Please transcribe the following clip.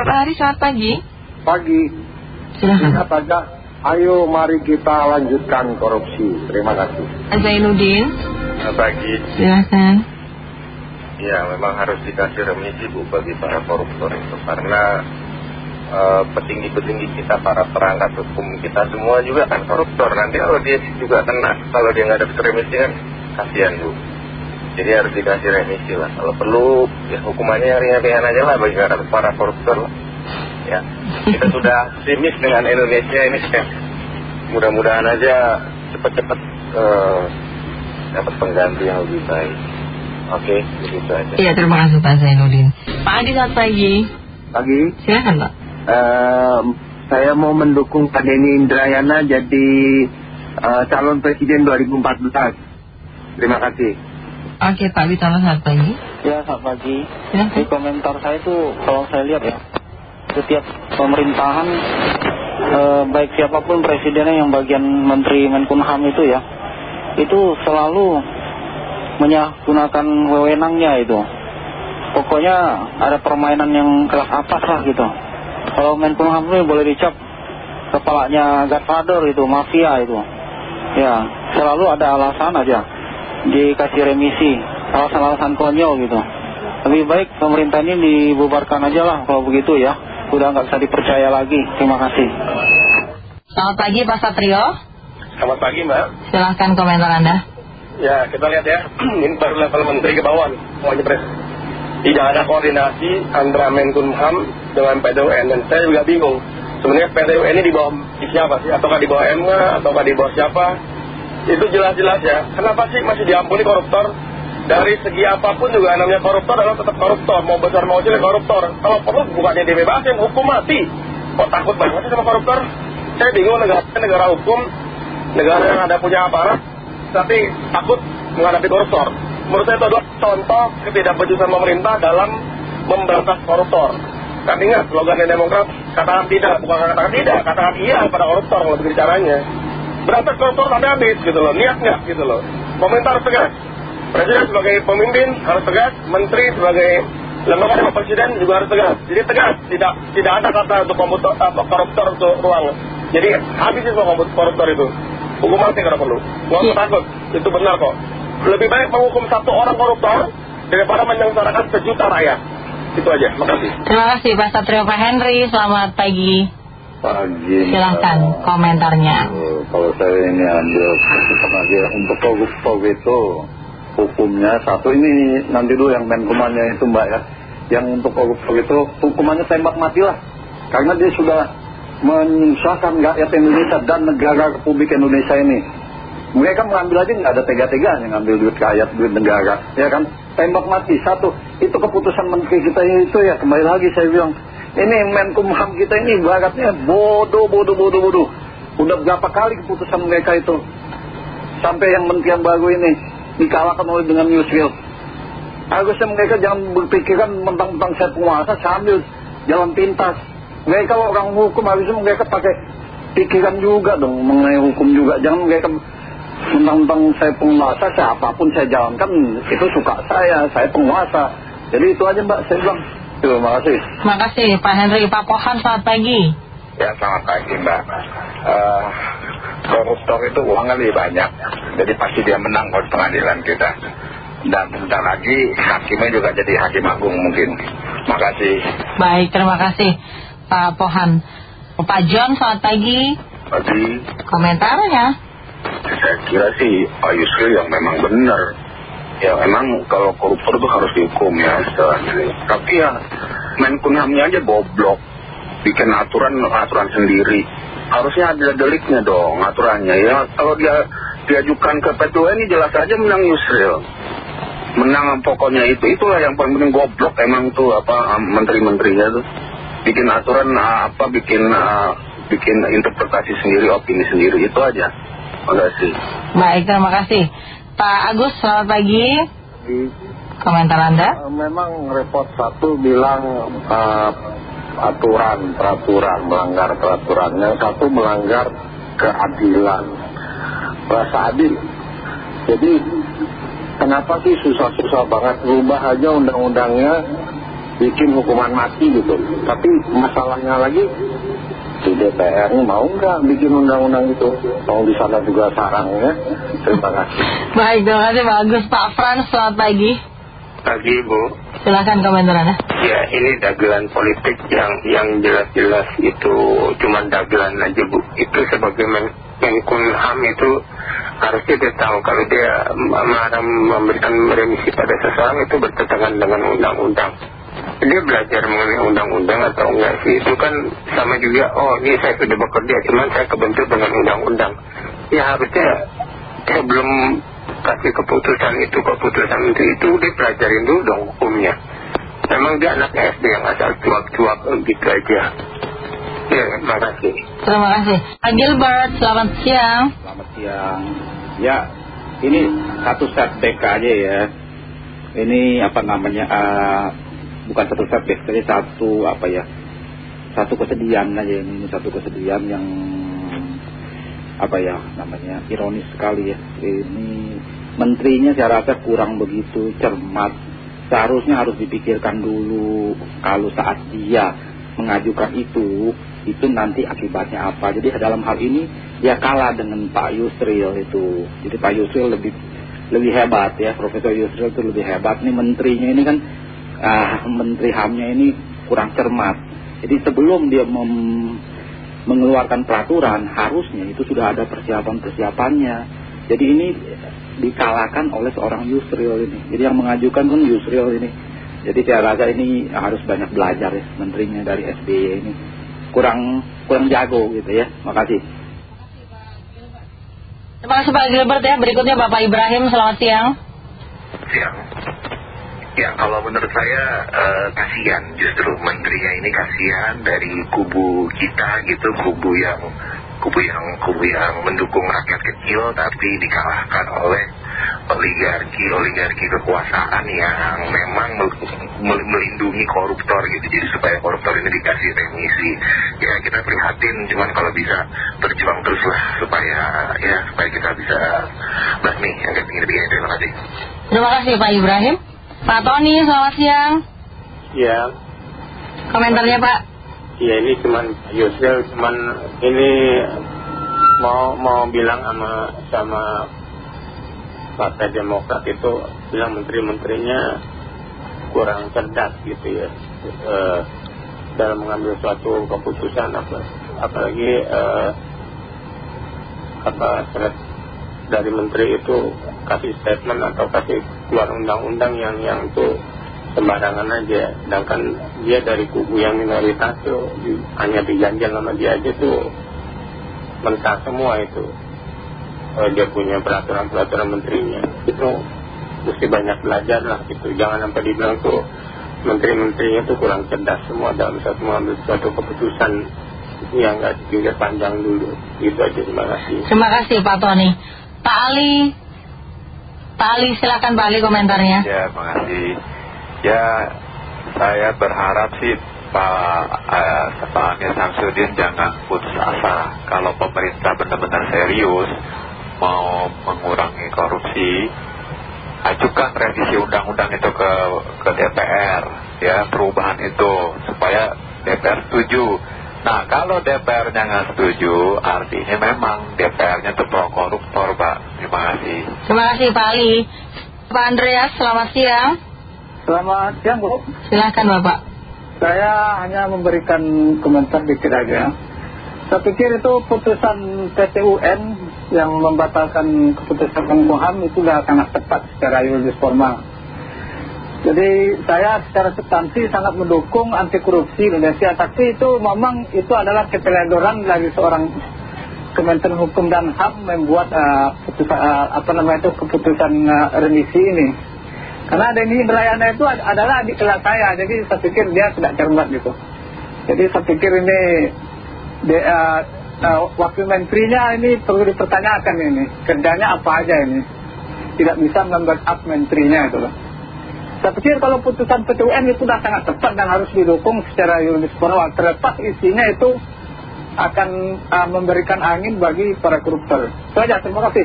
Bapak Hari? Selamat pagi. Pagi. Silahkan. Ingat aja Ayo mari kita lanjutkan korupsi. Terima kasih. Zainuddin Selamat pagi. Silahkan. Ya, memang harus dikasih remisi Bu bagi para koruptor itu. Karena eh, petinggi-petinggi kita, para perangkat hukum kita semua juga kan koruptor. Nanti kalau dia juga kena, kalau dia nggak dapat remisi kan kasihan Bu. Jadi harus dikasih remisi lah. Kalau perlu ya hukumannya ringan-ringan aja lah bagi para koruptor lah. Ya, kita sudah optimis dengan Indonesia ini ya. Mudah-mudahan aja cepat-cepat eh, dapat pengganti yang lebih baik. Oke, begitu aja. Iya terima kasih Pak Zainuddin Pak Adi selamat pagi Pagi Silahkan Pak Ehm, Saya mau mendukung Pak Denny Indrayana Jadi eh, calon presiden 2014 Terima kasih Oke Pak Bitono selamat pagi Ya, selamat pagi. Silahkan Di komentar saya itu kalau saya lihat ya, setiap pemerintahan, eh, baik siapa pun presidennya yang bagian Menteri Menkumham itu ya, itu selalu menyalahgunakan wewenangnya itu. Pokoknya ada permainan yang kelas atas lah gitu. Kalau Menkumham ini boleh dicap kepalanya Godfather itu, mafia itu. Ya, selalu ada alasan aja dikasih remisi, alasan-alasan konyol gitu. Lebih baik pemerintah ini dibubarkan aja lah kalau begitu ya. Udah nggak bisa dipercaya lagi. Terima kasih. Selamat pagi Pak Satrio Selamat pagi Mbak. Silahkan komentar Anda Ya kita lihat ya, ini baru level menteri ke bawah semuanya pres. Tidak ada koordinasi antara Menkumham dengan PDUN dan saya juga bingung. Sebenarnya PDUN ini di bawah siapa sih? Ataukah di bawah MK? Ataukah di bawah siapa? Itu jelas-jelas ya. Kenapa sih masih diampuni koruptor? Dari segi apa pun juga namanya koruptor adalah tetap koruptor. Mau besar mau kecil koruptor. Kalau perlu bukannya dibebasin, hukum mati. Kok takut banget sih sama koruptor? Saya bingung negara negara hukum, negara yang ada punya aparat, tapi takut menghadapi koruptor. Menurut saya itu adalah contoh ketidakpejusan pemerintah dalam memberantas koruptor. Kan ingat slogan Demokrat, katakan tidak, bukan katakan tidak, katakan iya pada koruptor kalau begitu caranya. Berantas koruptor sampai habis gitu loh, niat nggak gitu loh. Harus tegas. Presiden sebagai pemimpin harus tegas, menteri sebagai lembaga sama presiden juga harus tegas. Jadi tegas, tidak tidak ada kata untuk komputer, apa, koruptor untuk ruang. Jadi habisin semua koruptor itu. Hukum mati kalau perlu. Nggak usah takut, itu benar kok. Lebih baik menghukum satu orang koruptor daripada menyengsarakan sejuta rakyat. Itu aja, makasih. Terima kasih Pak Satrio Pak Henry Selamat pagi Pagi Silahkan komentarnya. Eh, Kalau saya ini ambil keputusan aja Untuk koruptor itu Hukumnya satu. Ini Nanti dulu yang menkumannya itu mbak ya. Yang untuk koruptor itu Hukumannya tembak mati lah. Karena dia sudah menyusahkan rakyat Indonesia dan negara Republik Indonesia ini. Mereka mengambil aja nggak ada tega-teganya ngambil duit rakyat, duit negara ya kan, tembak mati satu. Itu keputusan menteri kita itu ya kembali lagi saya bilang ini Menkumham kita ini baratnya bodoh, bodoh, bodoh, bodoh. Udah berapa kali keputusan mereka itu? Sampai yang menteri yang baru ini dikalahkan oleh dengan Yusril harusnya mereka jangan berpikiran mentang-mentang saya penguasa sambil jalan pintas. Mereka orang hukum harusnya mereka pakai pikiran juga dong mengenai hukum juga. Jangan mereka mentang-mentang saya penguasa siapa pun saya jalankan itu suka saya saya penguasa. Jadi itu aja mbak. Saya bilang terima kasih. Terima kasih Pak Henry. Pak Pohan selamat pagi. Ya selamat pagi mbak. Eh, Koruptor itu uangnya lebih banyak. Jadi pasti dia menang kalau di pengadilan kita. Dan bentar lagi hakimnya juga jadi hakim agung mungkin. Makasih Baik terima kasih Pak Pohan. Pak John selamat pagi. Pagi. Komentarnya? Saya kira sih Pak Yusril yang memang benar Ya memang kalau koruptor itu harus dihukum ya. Tapi ya Menkumhamnya aja goblok. Bikin aturan aturan sendiri. Harusnya ada deliknya dong aturannya. Ya Kalau dia diajukan ke PTU ini jelas aja menang Yusril. Menang pokoknya itu Itulah yang paling penting goblok emang tuh apa menteri-menterinya tuh. Bikin aturan apa bikin bikin interpretasi sendiri opini sendiri itu aja. Terima kasih Baik terima kasih Pak Agus selamat pagi. Komentar Anda? Eh, memang repot satu bilang eh, aturan peraturan melanggar peraturan yang satu melanggar keadilan. Rasa adil. Jadi kenapa sih susah-susah banget rubah aja undang-undangnya bikin hukuman mati gitu. Tapi masalahnya lagi di DPR ini mau nggak bikin undang-undang itu? Mau di sana juga sarangnya. Terima kasih. Baik, terima kasih Pak Agus. Pak Frans, selamat pagi. Pagi Bu. Silahkan komentar Anda. Ya ini dagelan politik yang yang jelas-jelas itu cuma dagelan aja Bu. Itu sebagai men Menkumham itu harusnya dia tahu kalau dia melarang memberikan remisi pada seseorang itu bertentangan dengan undang-undang. Dia belajar mengenai undang-undang atau enggak sih itu kan sama juga oh ini saya sudah bekerja cuman saya kebentur dengan undang-undang. Ya harusnya sebelum kasih keputusan itu keputusan itu itu dia pelajarin dulu dong hukumnya. Memang dia anak SD yang asal cuap-cuap gitu aja. Ya, terima kasih. Terima kasih. Pak Gilbert, selamat siang. Selamat siang. Ya, ini satu setback aja ya. Ini apa namanya, uh, bukan satu setback, tapi satu apa ya, satu kesedihan aja ini, satu kesedihan yang apa ya namanya, ironis sekali ya. Ini menterinya saya rasa kurang begitu cermat. Seharusnya harus dipikirkan dulu kalau saat dia mengajukan itu itu nanti akibatnya apa. Jadi dalam hal ini dia kalah dengan Pak Yusril itu. Jadi Pak Yusril lebih lebih hebat ya, Profesor Yusril itu lebih hebat. Nih menterinya ini kan, uh, menteri HAMnya ini kurang cermat. Jadi sebelum dia mem mengeluarkan peraturan, harusnya itu sudah ada persiapan-persiapannya. Jadi ini dikalahkan oleh seorang Yusril ini. Jadi yang mengajukan kan Yusril ini. Jadi saya rasa ini harus banyak belajar ya menterinya dari SBY ini kurang kurang jago gitu ya. Makasih. Terima kasih Pak Gilbert ya. Berikutnya Bapak Ibrahim, selamat siang. Siang. Ya kalau menurut saya uh, kasihan. Justru menterinya ini kasihan dari kubu kita gitu, kubu yang kubu yang kubu yang mendukung rakyat kecil tapi dikalahkan oleh oligarki oligarki kekuasaan yang memang melindungi koruptor gitu. Jadi supaya koruptor ini dikasih remisi. Ya kita prihatin. Cuman kalau bisa berjuang terus lah supaya ya supaya kita bisa basmi yang kepingin begini terima kasih. Terima kasih Pak Ibrahim Pak Tony selamat siang. Ya. Komentarnya Pak? Ya ini cuman Yusril cuman ini mau mau bilang sama sama Partai Demokrat itu bilang menteri-menterinya kurang cerdas gitu ya. E, dalam mengambil suatu keputusan apa apalagi e, apa dari menteri itu kasih statement atau kasih keluar undang-undang yang yang itu sembarangan aja. Sedangkan dia dari kubu yang minoritas tuh hanya diganjal sama dia aja tuh mentah semua itu. Uh, dia punya peraturan-peraturan menterinya. Itu mesti banyak belajar lah gitu. Jangan sampai dibilang tuh menteri-menterinya tuh kurang cerdas semua dalam satu mengambil suatu keputusan yang nggak dipikir panjang dulu. Itu aja terima kasih. Terima kasih Pak Tony Pak Ali. Pak Ali silakan Pak Ali komentarnya. Ya terima kasih ya saya berharap sih Pak uh, Pak Amir Samsudin jangan putus asa kalau pemerintah benar-benar serius mau mengurangi korupsi. Ajukan revisi undang-undang itu ke ke DPR ya perubahan itu supaya DPR setuju nah kalau DPR-nya nggak setuju artinya memang DPR-nya itu pro koruptor Pak. Terima kasih. Terima kasih Pak Ali. Pak Andreas selamat siang. Selamat siang Bu. Silakan Bapak. Saya hanya memberikan komentar dikit aja. Saya pikir itu putusan PTUN yang membatalkan keputusan Menkumham itu sudah sangat tepat secara yuridis formal. Jadi saya secara substansi sangat mendukung anti korupsi Indonesia, tapi itu memang itu adalah keteledoran dari seorang Kementerian Hukum dan HAM membuat uh, apa namanya itu keputusan uh, remisi ini. Karena Denny Belayana itu adalah adik kelas saya, jadi saya pikir dia tidak cermat gitu. Jadi saya pikir ini dia, uh, wakil menterinya ini perlu dipertanyakan ini. Kerjanya apa aja ini. Tidak bisa membackup menterinya itu loh. Saya pikir kalau putusan PTUN itu sudah sangat tepat dan harus didukung secara yuridis formal. Terlepas isinya itu akan uh, memberikan angin bagi para koruptor. Itu aja, terima kasih.